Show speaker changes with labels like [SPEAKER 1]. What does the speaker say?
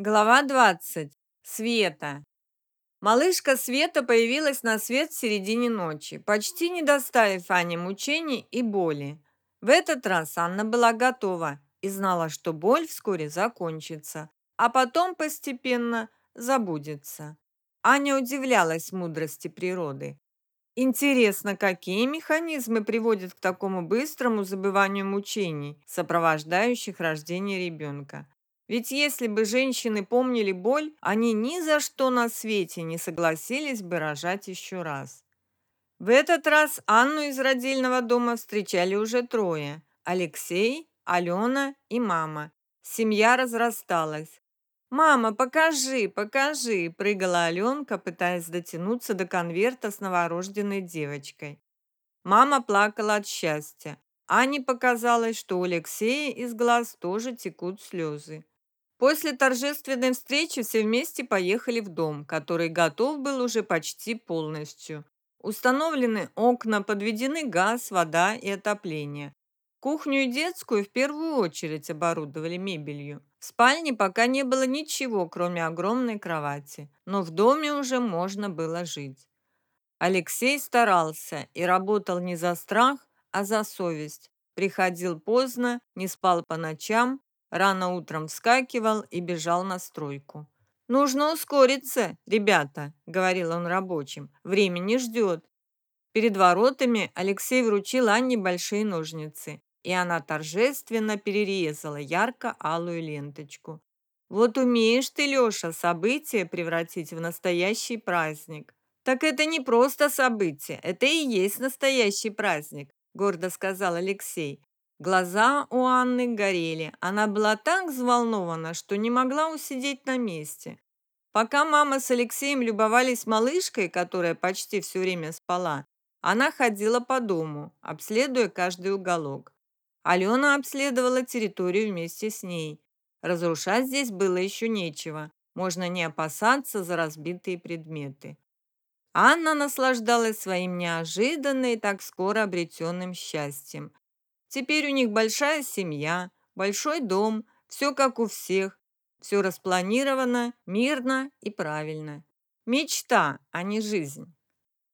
[SPEAKER 1] Глава 20. Света. Малышка Света появилась на свет в середине ночи, почти не доставив Ане мучений и боли. В этот раз Анна была готова и знала, что боль вскоре закончится, а потом постепенно забудется. Аня удивлялась мудрости природы. Интересно, какие механизмы приводят к такому быстрому забыванию мучений, сопровождающих рождение ребенка? Ведь если бы женщины помнили боль, они ни за что на свете не согласились бы рожать еще раз. В этот раз Анну из родильного дома встречали уже трое: Алексей, Алена и мама. Семья разрасталась. «Мама, покажи, покажи!» – прыгала Аленка, пытаясь дотянуться до конверта с новорожденной девочкой. Мама плакала от счастья. Ане показалось, что у Алексея из глаз тоже текут слезы. После торжественной встречи все вместе поехали в дом, который готов был уже почти полностью. Установлены окна, подведены газ, вода и отопление. Кухню и детскую в первую очередь оборудовали мебелью. В спальне пока не было ничего, кроме огромной кровати, но в доме уже можно было жить. Алексей старался и работал не за страх, а за совесть. Приходил поздно, не спал по ночам, Рано утром вскакивал и бежал на стройку. «Нужно ускориться, ребята», — говорил он рабочим. «Время не ждет». Перед воротами Алексей вручил Анне большие ножницы, и она торжественно перерезала ярко-алую ленточку. «Вот умеешь ты, Леша, событие превратить в настоящий праздник». «Так это не просто событие, это и есть настоящий праздник», гордо сказал Алексей. Глаза у Анны горели. Она была так взволнована, что не могла усидеть на месте. Пока мама с Алексеем любовались малышкой, которая почти все время спала, она ходила по дому, обследуя каждый уголок. Алена обследовала территорию вместе с ней. Разрушать здесь было еще нечего. Можно не опасаться за разбитые предметы. Анна наслаждалась своим неожиданно и так скоро обретенным счастьем. Теперь у них большая семья, большой дом, все как у всех. Все распланировано, мирно и правильно. Мечта, а не жизнь.